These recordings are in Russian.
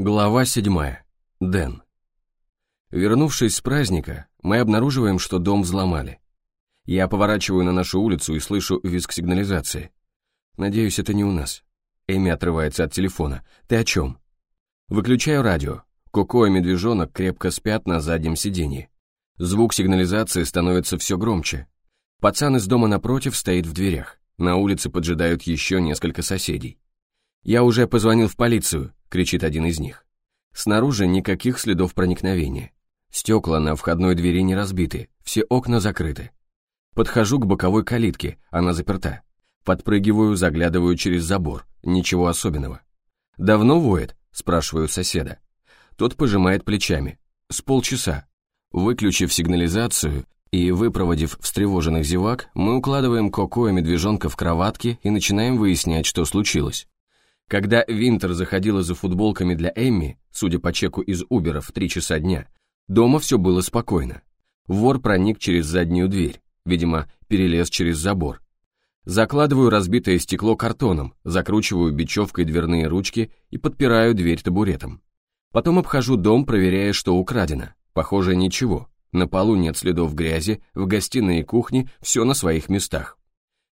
Глава 7. Дэн. Вернувшись с праздника, мы обнаруживаем, что дом взломали. Я поворачиваю на нашу улицу и слышу визг сигнализации. Надеюсь, это не у нас. Эми отрывается от телефона. Ты о чем? Выключаю радио. Коко и медвежонок крепко спят на заднем сиденье. Звук сигнализации становится все громче. Пацан из дома напротив стоит в дверях. На улице поджидают еще несколько соседей. «Я уже позвонил в полицию», — кричит один из них. Снаружи никаких следов проникновения. Стекла на входной двери не разбиты, все окна закрыты. Подхожу к боковой калитке, она заперта. Подпрыгиваю, заглядываю через забор, ничего особенного. «Давно воет?» — спрашиваю соседа. Тот пожимает плечами. «С полчаса». Выключив сигнализацию и выпроводив встревоженных зевак, мы укладываем Коко и медвежонка в кроватки и начинаем выяснять, что случилось. Когда Винтер заходила за футболками для Эмми, судя по чеку из Убера в три часа дня, дома все было спокойно. Вор проник через заднюю дверь, видимо, перелез через забор. Закладываю разбитое стекло картоном, закручиваю бечевкой дверные ручки и подпираю дверь табуретом. Потом обхожу дом, проверяя, что украдено. Похоже, ничего. На полу нет следов грязи, в гостиной и кухне все на своих местах.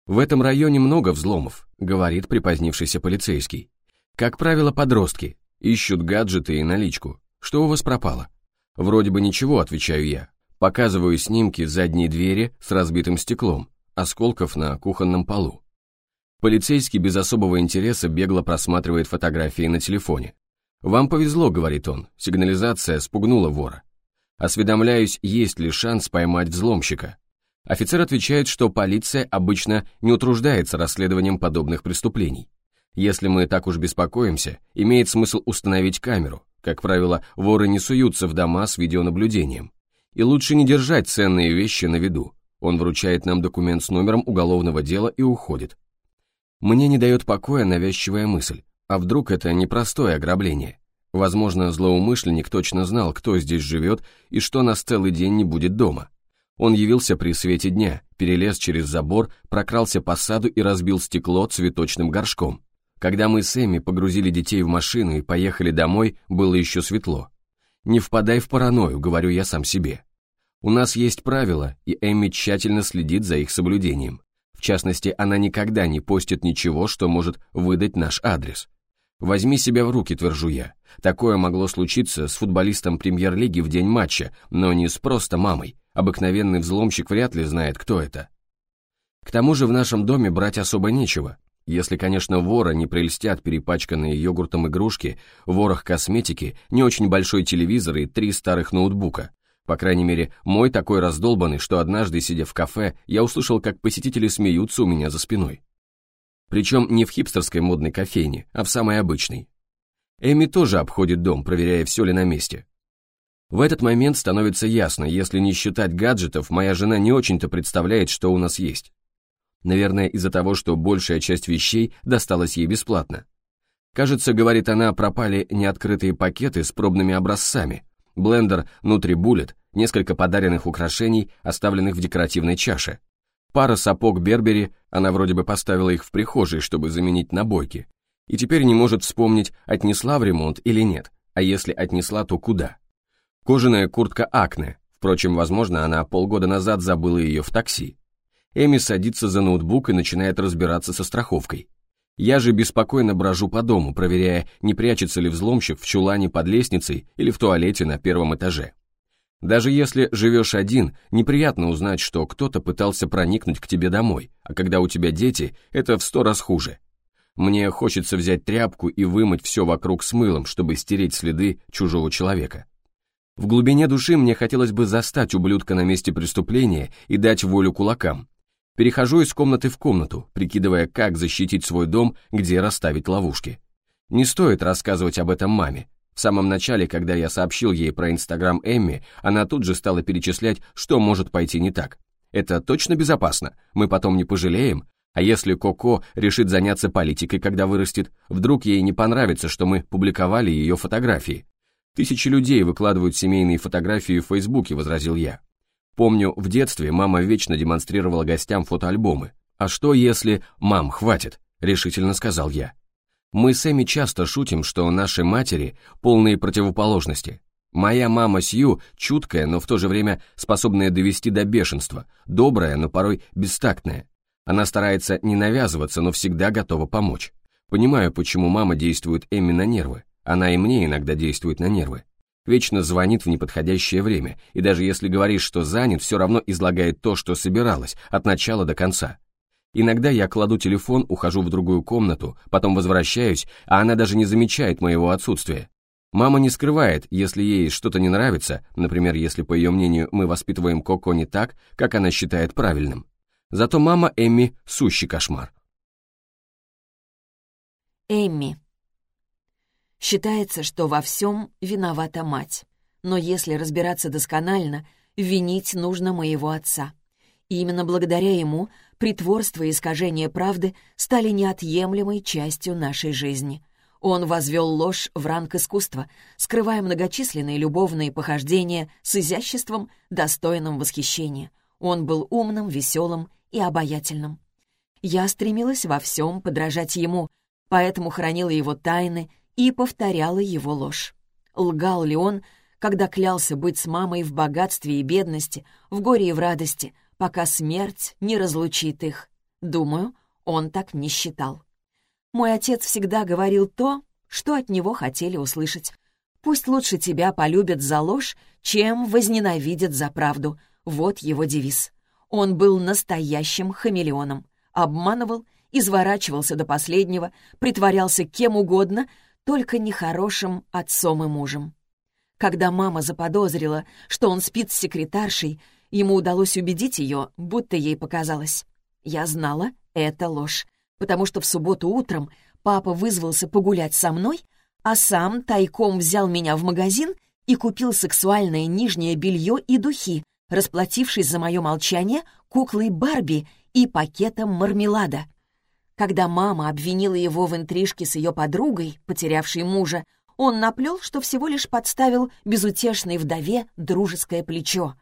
В этом районе много взломов, говорит припозднившийся полицейский. Как правило, подростки ищут гаджеты и наличку. Что у вас пропало? Вроде бы ничего, отвечаю я. Показываю снимки задней двери с разбитым стеклом, осколков на кухонном полу. Полицейский без особого интереса бегло просматривает фотографии на телефоне. «Вам повезло», — говорит он, сигнализация спугнула вора. Осведомляюсь, есть ли шанс поймать взломщика. Офицер отвечает, что полиция обычно не утруждается расследованием подобных преступлений. Если мы так уж беспокоимся, имеет смысл установить камеру. Как правило, воры не суются в дома с видеонаблюдением. И лучше не держать ценные вещи на виду. Он вручает нам документ с номером уголовного дела и уходит. Мне не дает покоя навязчивая мысль. А вдруг это непростое ограбление? Возможно, злоумышленник точно знал, кто здесь живет и что нас целый день не будет дома. Он явился при свете дня, перелез через забор, прокрался по саду и разбил стекло цветочным горшком. Когда мы с Эми погрузили детей в машину и поехали домой, было еще светло. «Не впадай в паранойю», — говорю я сам себе. У нас есть правила, и Эми тщательно следит за их соблюдением. В частности, она никогда не постит ничего, что может выдать наш адрес. «Возьми себя в руки», — твержу я. Такое могло случиться с футболистом премьер-лиги в день матча, но не с просто мамой. Обыкновенный взломщик вряд ли знает, кто это. К тому же в нашем доме брать особо нечего. Если, конечно, вора не прельстят перепачканные йогуртом игрушки, ворох косметики, не очень большой телевизор и три старых ноутбука. По крайней мере, мой такой раздолбанный, что однажды, сидя в кафе, я услышал, как посетители смеются у меня за спиной. Причем не в хипстерской модной кофейне, а в самой обычной. Эми тоже обходит дом, проверяя, все ли на месте. В этот момент становится ясно, если не считать гаджетов, моя жена не очень-то представляет, что у нас есть. Наверное, из-за того, что большая часть вещей досталась ей бесплатно. Кажется, говорит она, пропали неоткрытые пакеты с пробными образцами, блендер Nutribullet, несколько подаренных украшений, оставленных в декоративной чаше, пара сапог Бербери, она вроде бы поставила их в прихожей, чтобы заменить на бойки, и теперь не может вспомнить, отнесла в ремонт или нет, а если отнесла, то куда. Кожаная куртка Акне, впрочем, возможно, она полгода назад забыла ее в такси. Эми садится за ноутбук и начинает разбираться со страховкой. Я же беспокойно брожу по дому, проверяя, не прячется ли взломщик в чулане под лестницей или в туалете на первом этаже. Даже если живешь один, неприятно узнать, что кто-то пытался проникнуть к тебе домой, а когда у тебя дети, это в сто раз хуже. Мне хочется взять тряпку и вымыть все вокруг с мылом, чтобы стереть следы чужого человека. В глубине души мне хотелось бы застать ублюдка на месте преступления и дать волю кулакам. Перехожу из комнаты в комнату, прикидывая, как защитить свой дом, где расставить ловушки. Не стоит рассказывать об этом маме. В самом начале, когда я сообщил ей про Инстаграм Эмми, она тут же стала перечислять, что может пойти не так. Это точно безопасно, мы потом не пожалеем, а если Коко решит заняться политикой, когда вырастет, вдруг ей не понравится, что мы публиковали ее фотографии. Тысячи людей выкладывают семейные фотографии в Фейсбуке, возразил я. Помню, в детстве мама вечно демонстрировала гостям фотоальбомы. А что если... Мам, хватит, решительно сказал я. Мы с Эми часто шутим, что наши матери — полные противоположности. Моя мама Сью чуткая, но в то же время способная довести до бешенства, добрая, но порой бестактная. Она старается не навязываться, но всегда готова помочь. Понимаю, почему мама действует Эми на нервы. Она и мне иногда действует на нервы. Вечно звонит в неподходящее время, и даже если говоришь, что занят, все равно излагает то, что собиралась, от начала до конца. Иногда я кладу телефон, ухожу в другую комнату, потом возвращаюсь, а она даже не замечает моего отсутствия. Мама не скрывает, если ей что-то не нравится, например, если, по ее мнению, мы воспитываем Коко не так, как она считает правильным. Зато мама Эмми — сущий кошмар. Эмми. Считается, что во всем виновата мать. Но если разбираться досконально, винить нужно моего отца. И именно благодаря ему притворство и искажение правды стали неотъемлемой частью нашей жизни. Он возвел ложь в ранг искусства, скрывая многочисленные любовные похождения с изяществом, достойным восхищения. Он был умным, веселым и обаятельным. Я стремилась во всем подражать ему, поэтому хранила его тайны и повторяла его ложь. Лгал ли он, когда клялся быть с мамой в богатстве и бедности, в горе и в радости, пока смерть не разлучит их? Думаю, он так не считал. Мой отец всегда говорил то, что от него хотели услышать. «Пусть лучше тебя полюбят за ложь, чем возненавидят за правду». Вот его девиз. Он был настоящим хамелеоном. Обманывал, изворачивался до последнего, притворялся кем угодно, только нехорошим отцом и мужем. Когда мама заподозрила, что он спит с секретаршей, ему удалось убедить ее, будто ей показалось. Я знала, это ложь, потому что в субботу утром папа вызвался погулять со мной, а сам тайком взял меня в магазин и купил сексуальное нижнее белье и духи, расплатившись за мое молчание куклой Барби и пакетом мармелада. Когда мама обвинила его в интрижке с ее подругой, потерявшей мужа, он наплел, что всего лишь подставил безутешной вдове дружеское плечо.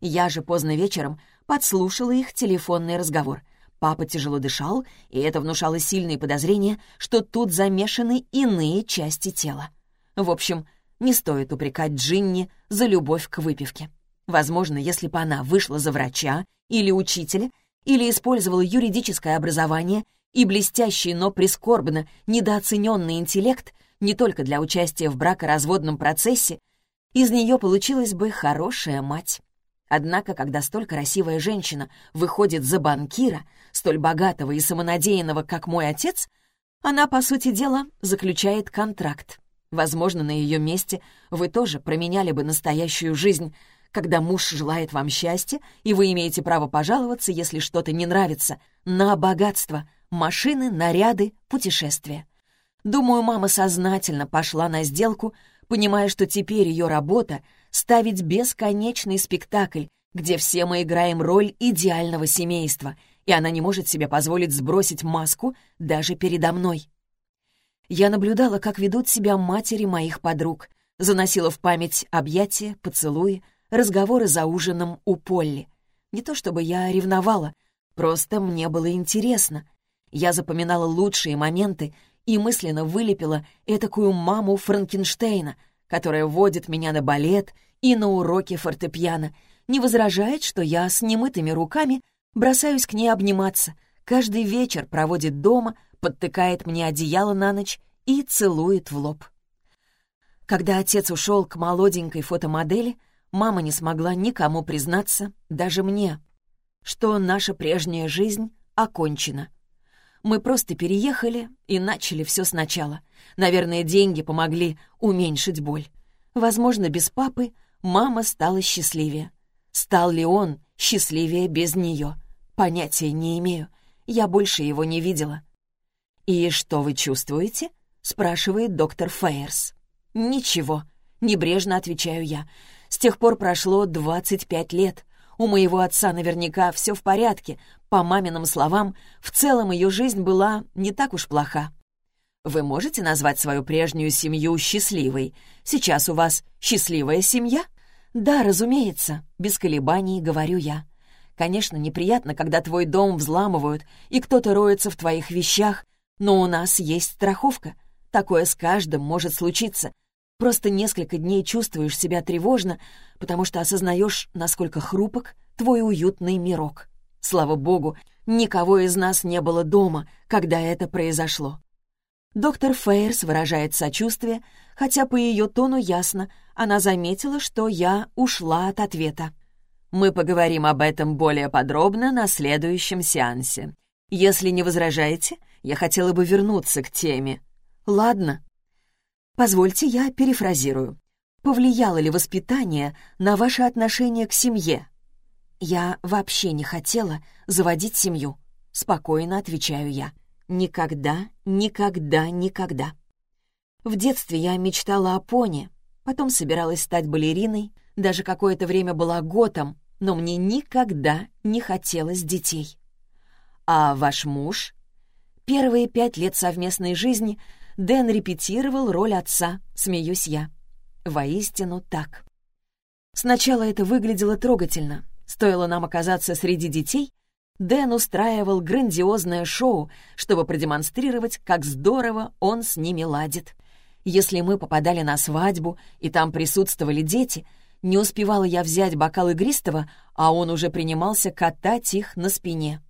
Я же поздно вечером подслушала их телефонный разговор. Папа тяжело дышал, и это внушало сильные подозрения, что тут замешаны иные части тела. В общем, не стоит упрекать Джинни за любовь к выпивке. Возможно, если бы она вышла за врача или учителя, или использовала юридическое образование и блестящий, но прискорбно недооцененный интеллект не только для участия в бракоразводном процессе, из нее получилась бы хорошая мать. Однако, когда столь красивая женщина выходит за банкира, столь богатого и самонадеянного, как мой отец, она, по сути дела, заключает контракт. Возможно, на ее месте вы тоже променяли бы настоящую жизнь, когда муж желает вам счастья, и вы имеете право пожаловаться, если что-то не нравится, на богатство, машины, наряды, путешествия. Думаю, мама сознательно пошла на сделку, понимая, что теперь ее работа — ставить бесконечный спектакль, где все мы играем роль идеального семейства, и она не может себе позволить сбросить маску даже передо мной. Я наблюдала, как ведут себя матери моих подруг, заносила в память объятия, поцелуи, разговоры за ужином у Полли. Не то чтобы я ревновала, просто мне было интересно — я запоминала лучшие моменты и мысленно вылепила этакую маму Франкенштейна, которая водит меня на балет и на уроки фортепиано, не возражает, что я с немытыми руками бросаюсь к ней обниматься, каждый вечер проводит дома, подтыкает мне одеяло на ночь и целует в лоб. Когда отец ушел к молоденькой фотомодели, мама не смогла никому признаться, даже мне, что наша прежняя жизнь окончена. Мы просто переехали и начали все сначала. Наверное, деньги помогли уменьшить боль. Возможно, без папы мама стала счастливее. Стал ли он счастливее без нее? Понятия не имею. Я больше его не видела. «И что вы чувствуете?» — спрашивает доктор Фейерс. «Ничего», — небрежно отвечаю я. «С тех пор прошло 25 лет. У моего отца наверняка все в порядке. По маминым словам, в целом ее жизнь была не так уж плоха. Вы можете назвать свою прежнюю семью счастливой? Сейчас у вас счастливая семья? Да, разумеется, без колебаний говорю я. Конечно, неприятно, когда твой дом взламывают, и кто-то роется в твоих вещах, Но у нас есть страховка. Такое с каждым может случиться. Просто несколько дней чувствуешь себя тревожно, потому что осознаешь, насколько хрупок твой уютный мирок. Слава богу, никого из нас не было дома, когда это произошло. Доктор Фейерс выражает сочувствие, хотя по ее тону ясно, она заметила, что я ушла от ответа. Мы поговорим об этом более подробно на следующем сеансе. Если не возражаете, я хотела бы вернуться к теме. Ладно. Позвольте, я перефразирую. Повлияло ли воспитание на ваше отношение к семье? Я вообще не хотела заводить семью. Спокойно отвечаю я. Никогда, никогда, никогда. В детстве я мечтала о пони, потом собиралась стать балериной, даже какое-то время была готом, но мне никогда не хотелось детей. А ваш муж? Первые пять лет совместной жизни Дэн репетировал роль отца, смеюсь я. Воистину так. Сначала это выглядело трогательно. Стоило нам оказаться среди детей, Дэн устраивал грандиозное шоу, чтобы продемонстрировать, как здорово он с ними ладит. Если мы попадали на свадьбу, и там присутствовали дети, не успевала я взять бокал игристого, а он уже принимался катать их на спине.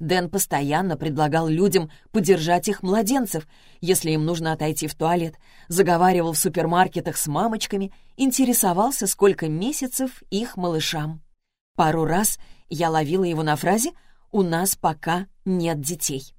Дэн постоянно предлагал людям подержать их младенцев, если им нужно отойти в туалет, заговаривал в супермаркетах с мамочками, интересовался, сколько месяцев их малышам. Пару раз я ловила его на фразе — у нас пока нет детей.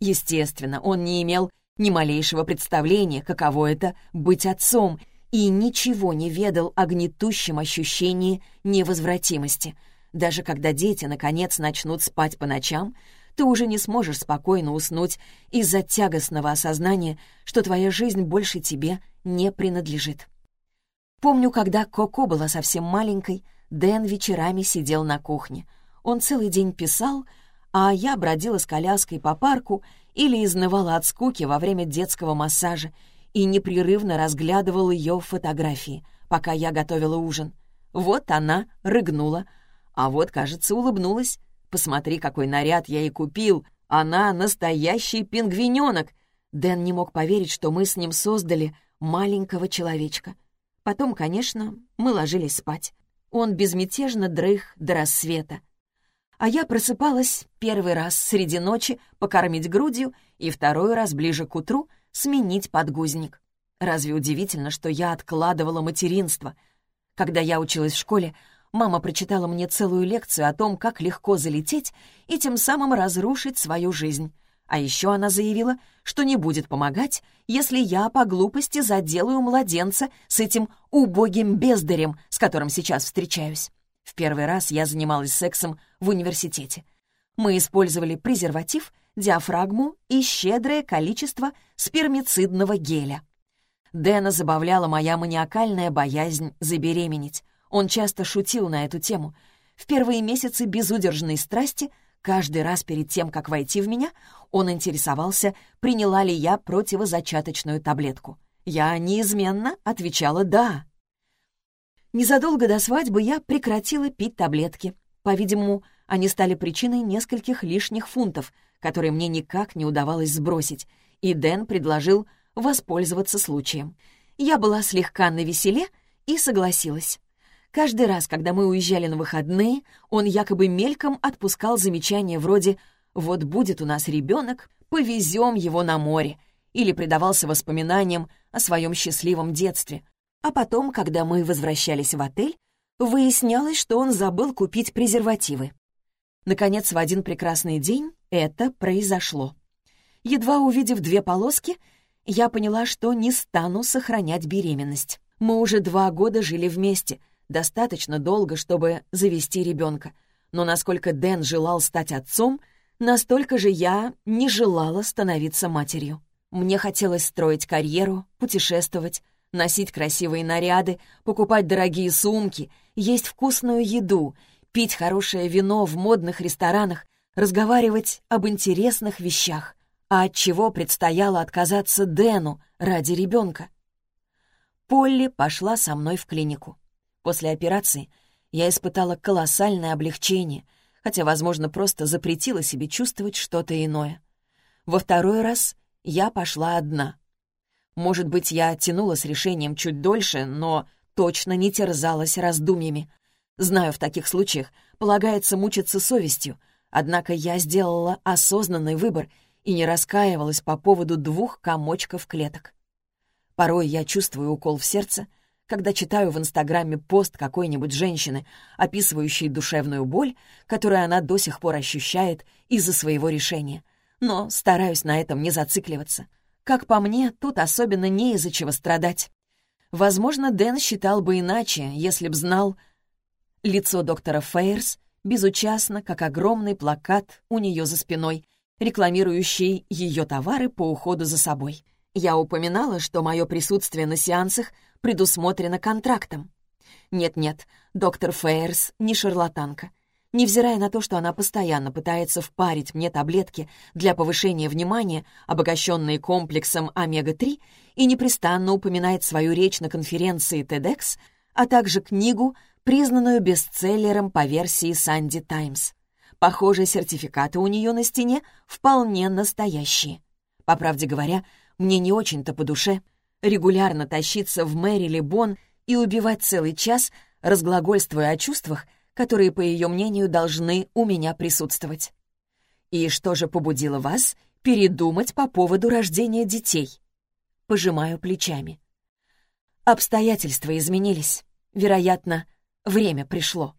Естественно, он не имел ни малейшего представления, каково это — быть отцом, и ничего не ведал о гнетущем ощущении невозвратимости. Даже когда дети, наконец, начнут спать по ночам, ты уже не сможешь спокойно уснуть из-за тягостного осознания, что твоя жизнь больше тебе не принадлежит. Помню, когда Коко была совсем маленькой, Дэн вечерами сидел на кухне — он целый день писал, а я бродила с коляской по парку или изнывала от скуки во время детского массажа и непрерывно разглядывал ее фотографии, пока я готовила ужин. Вот она рыгнула, а вот, кажется, улыбнулась. Посмотри, какой наряд я ей купил. Она настоящий пингвиненок. Дэн не мог поверить, что мы с ним создали маленького человечка. Потом, конечно, мы ложились спать. Он безмятежно дрых до рассвета, а я просыпалась первый раз среди ночи покормить грудью и второй раз ближе к утру сменить подгузник. Разве удивительно, что я откладывала материнство? Когда я училась в школе, мама прочитала мне целую лекцию о том, как легко залететь и тем самым разрушить свою жизнь. А еще она заявила, что не будет помогать, если я по глупости заделаю младенца с этим убогим бездарем, с которым сейчас встречаюсь. В первый раз я занималась сексом в университете. Мы использовали презерватив, диафрагму и щедрое количество спермицидного геля. Дэна забавляла моя маниакальная боязнь забеременеть. Он часто шутил на эту тему. В первые месяцы безудержной страсти, каждый раз перед тем, как войти в меня, он интересовался, приняла ли я противозачаточную таблетку. Я неизменно отвечала «да». Незадолго до свадьбы я прекратила пить таблетки. По-видимому, они стали причиной нескольких лишних фунтов, которые мне никак не удавалось сбросить, и Дэн предложил воспользоваться случаем. Я была слегка навеселе и согласилась. Каждый раз, когда мы уезжали на выходные, он якобы мельком отпускал замечания вроде «Вот будет у нас ребенок, повезем его на море» или предавался воспоминаниям о своем счастливом детстве, а потом, когда мы возвращались в отель, выяснялось, что он забыл купить презервативы. Наконец, в один прекрасный день это произошло. Едва увидев две полоски, я поняла, что не стану сохранять беременность. Мы уже два года жили вместе, достаточно долго, чтобы завести ребенка. Но насколько Дэн желал стать отцом, настолько же я не желала становиться матерью. Мне хотелось строить карьеру, путешествовать, носить красивые наряды, покупать дорогие сумки, есть вкусную еду, пить хорошее вино в модных ресторанах, разговаривать об интересных вещах. А от чего предстояло отказаться Дэну ради ребенка? Полли пошла со мной в клинику. После операции я испытала колоссальное облегчение, хотя, возможно, просто запретила себе чувствовать что-то иное. Во второй раз я пошла одна. Может быть, я тянула с решением чуть дольше, но точно не терзалась раздумьями. Знаю, в таких случаях полагается мучиться совестью, однако я сделала осознанный выбор и не раскаивалась по поводу двух комочков клеток. Порой я чувствую укол в сердце, когда читаю в Инстаграме пост какой-нибудь женщины, описывающей душевную боль, которую она до сих пор ощущает из-за своего решения. Но стараюсь на этом не зацикливаться. Как по мне, тут особенно не из-за чего страдать. Возможно, Дэн считал бы иначе, если б знал... Лицо доктора Фейерс безучастно, как огромный плакат у нее за спиной, рекламирующий ее товары по уходу за собой. Я упоминала, что мое присутствие на сеансах предусмотрено контрактом. Нет-нет, доктор Фейерс не шарлатанка. Невзирая на то, что она постоянно пытается впарить мне таблетки для повышения внимания, обогащенные комплексом омега-3, и непрестанно упоминает свою речь на конференции TEDx, а также книгу, признанную бестселлером по версии Санди Таймс. Похоже, сертификаты у нее на стене вполне настоящие. По правде говоря, мне не очень-то по душе регулярно тащиться в Мэри Бон и убивать целый час, разглагольствуя о чувствах, которые, по ее мнению, должны у меня присутствовать. И что же побудило вас передумать по поводу рождения детей? Пожимаю плечами. Обстоятельства изменились. Вероятно, время пришло.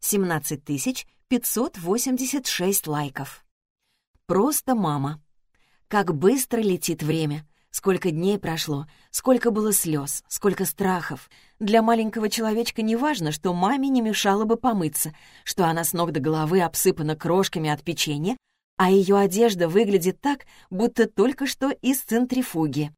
Семнадцать тысяч 586 лайков. Просто мама. Как быстро летит время. Сколько дней прошло, сколько было слез, сколько страхов. Для маленького человечка не важно, что маме не мешало бы помыться, что она с ног до головы обсыпана крошками от печенья, а ее одежда выглядит так, будто только что из центрифуги.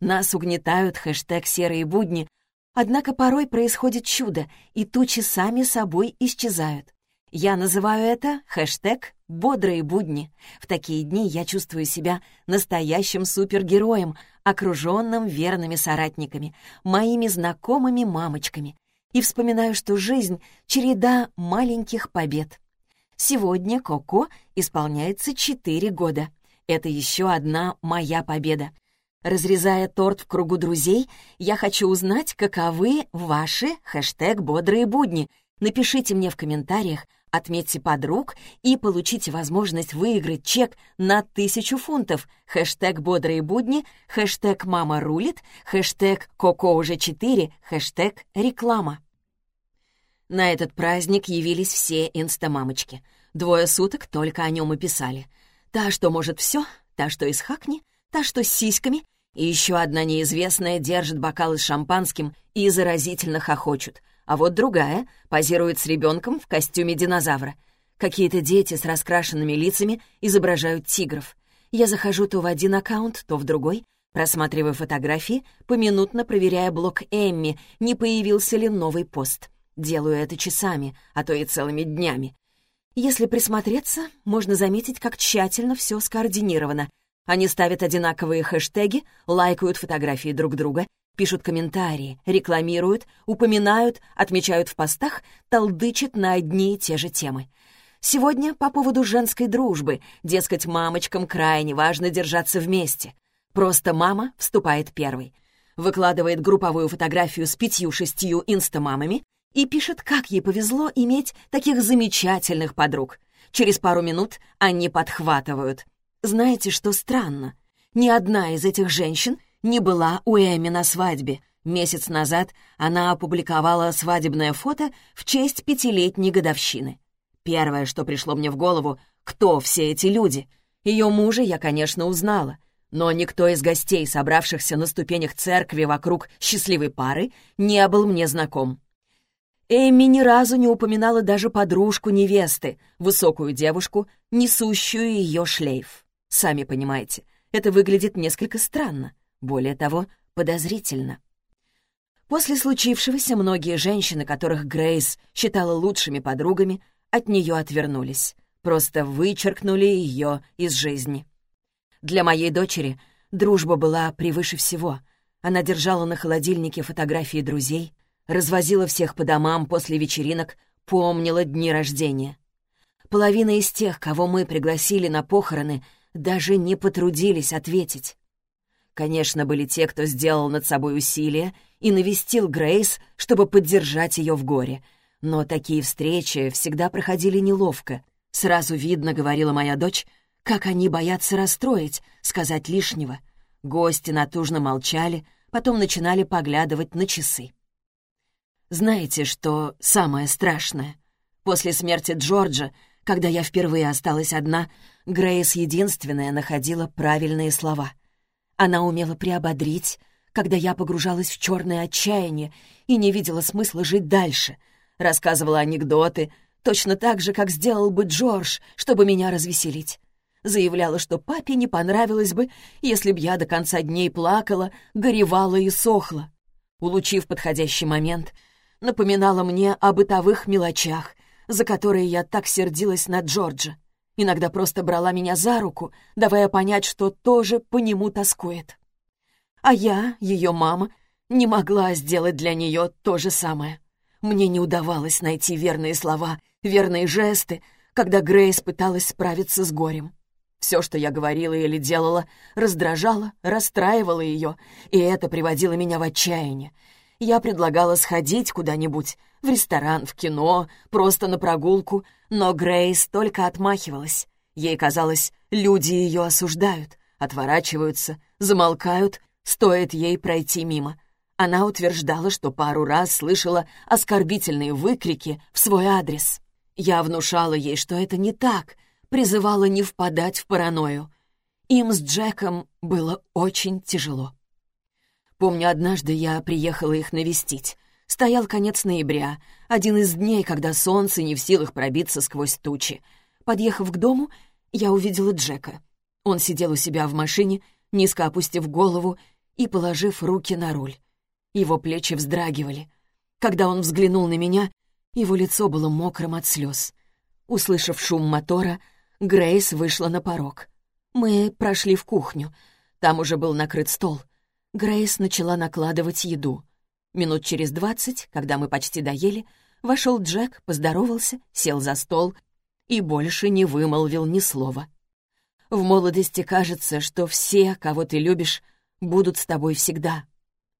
Нас угнетают хэштег «серые будни», однако порой происходит чудо, и тучи сами собой исчезают. Я называю это хэштег «бодрые будни». В такие дни я чувствую себя настоящим супергероем, окруженным верными соратниками, моими знакомыми мамочками. И вспоминаю, что жизнь — череда маленьких побед. Сегодня Коко исполняется 4 года. Это еще одна моя победа. Разрезая торт в кругу друзей, я хочу узнать, каковы ваши хэштег «бодрые будни». Напишите мне в комментариях, Отметьте подруг и получите возможность выиграть чек на тысячу фунтов. Хэштег «Бодрые будни», хэштег «Мама рулит», хэштег «Коко уже 4», хэштег «Реклама». На этот праздник явились все инстамамочки. Двое суток только о нем и писали. Та, что может все, та, что из хакни, та, что с сиськами, и еще одна неизвестная держит бокалы с шампанским и заразительно хохочут — а вот другая позирует с ребенком в костюме динозавра. Какие-то дети с раскрашенными лицами изображают тигров. Я захожу то в один аккаунт, то в другой, просматривая фотографии, поминутно проверяя блог Эмми, не появился ли новый пост. Делаю это часами, а то и целыми днями. Если присмотреться, можно заметить, как тщательно все скоординировано. Они ставят одинаковые хэштеги, лайкают фотографии друг друга Пишут комментарии, рекламируют, упоминают, отмечают в постах, толдычат на одни и те же темы. Сегодня по поводу женской дружбы, дескать, мамочкам крайне важно держаться вместе. Просто мама вступает первой. Выкладывает групповую фотографию с пятью-шестью инстамамами и пишет, как ей повезло иметь таких замечательных подруг. Через пару минут они подхватывают. Знаете, что странно? Ни одна из этих женщин не была у Эми на свадьбе. Месяц назад она опубликовала свадебное фото в честь пятилетней годовщины. Первое, что пришло мне в голову, кто все эти люди. Ее мужа я, конечно, узнала, но никто из гостей, собравшихся на ступенях церкви вокруг счастливой пары, не был мне знаком. Эми ни разу не упоминала даже подружку невесты, высокую девушку, несущую ее шлейф. Сами понимаете, это выглядит несколько странно более того, подозрительно. После случившегося многие женщины, которых Грейс считала лучшими подругами, от нее отвернулись, просто вычеркнули ее из жизни. Для моей дочери дружба была превыше всего. Она держала на холодильнике фотографии друзей, развозила всех по домам после вечеринок, помнила дни рождения. половина из тех, кого мы пригласили на похороны, даже не потрудились ответить. Конечно, были те, кто сделал над собой усилия и навестил Грейс, чтобы поддержать ее в горе. Но такие встречи всегда проходили неловко. Сразу видно, говорила моя дочь, как они боятся расстроить, сказать лишнего. Гости натужно молчали, потом начинали поглядывать на часы. Знаете, что самое страшное? После смерти Джорджа, когда я впервые осталась одна, Грейс единственная находила правильные слова — она умела приободрить, когда я погружалась в черное отчаяние и не видела смысла жить дальше. Рассказывала анекдоты, точно так же, как сделал бы Джордж, чтобы меня развеселить. Заявляла, что папе не понравилось бы, если б я до конца дней плакала, горевала и сохла. Улучив подходящий момент, напоминала мне о бытовых мелочах, за которые я так сердилась на Джорджа. Иногда просто брала меня за руку, давая понять, что тоже по нему тоскует. А я, ее мама, не могла сделать для нее то же самое. Мне не удавалось найти верные слова, верные жесты, когда Грейс пыталась справиться с горем. Все, что я говорила или делала, раздражало, расстраивало ее, и это приводило меня в отчаяние. Я предлагала сходить куда-нибудь, в ресторан, в кино, просто на прогулку, но Грейс только отмахивалась. Ей казалось, люди ее осуждают, отворачиваются, замолкают, стоит ей пройти мимо. Она утверждала, что пару раз слышала оскорбительные выкрики в свой адрес. Я внушала ей, что это не так, призывала не впадать в паранойю. Им с Джеком было очень тяжело. Помню, однажды я приехала их навестить. Стоял конец ноября, один из дней, когда солнце не в силах пробиться сквозь тучи. Подъехав к дому, я увидела Джека. Он сидел у себя в машине, низко опустив голову и положив руки на руль. Его плечи вздрагивали. Когда он взглянул на меня, его лицо было мокрым от слез. Услышав шум мотора, Грейс вышла на порог. Мы прошли в кухню. Там уже был накрыт стол. Грейс начала накладывать еду. Минут через двадцать, когда мы почти доели, вошел Джек, поздоровался, сел за стол и больше не вымолвил ни слова. В молодости кажется, что все, кого ты любишь, будут с тобой всегда.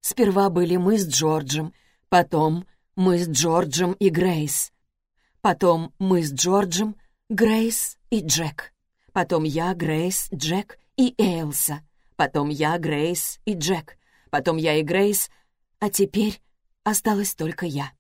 Сперва были мы с Джорджем, потом мы с Джорджем и Грейс. Потом мы с Джорджем, Грейс и Джек. Потом я, Грейс, Джек и Эйлса. Потом я, Грейс и Джек. Потом я и Грейс — а теперь осталась только я.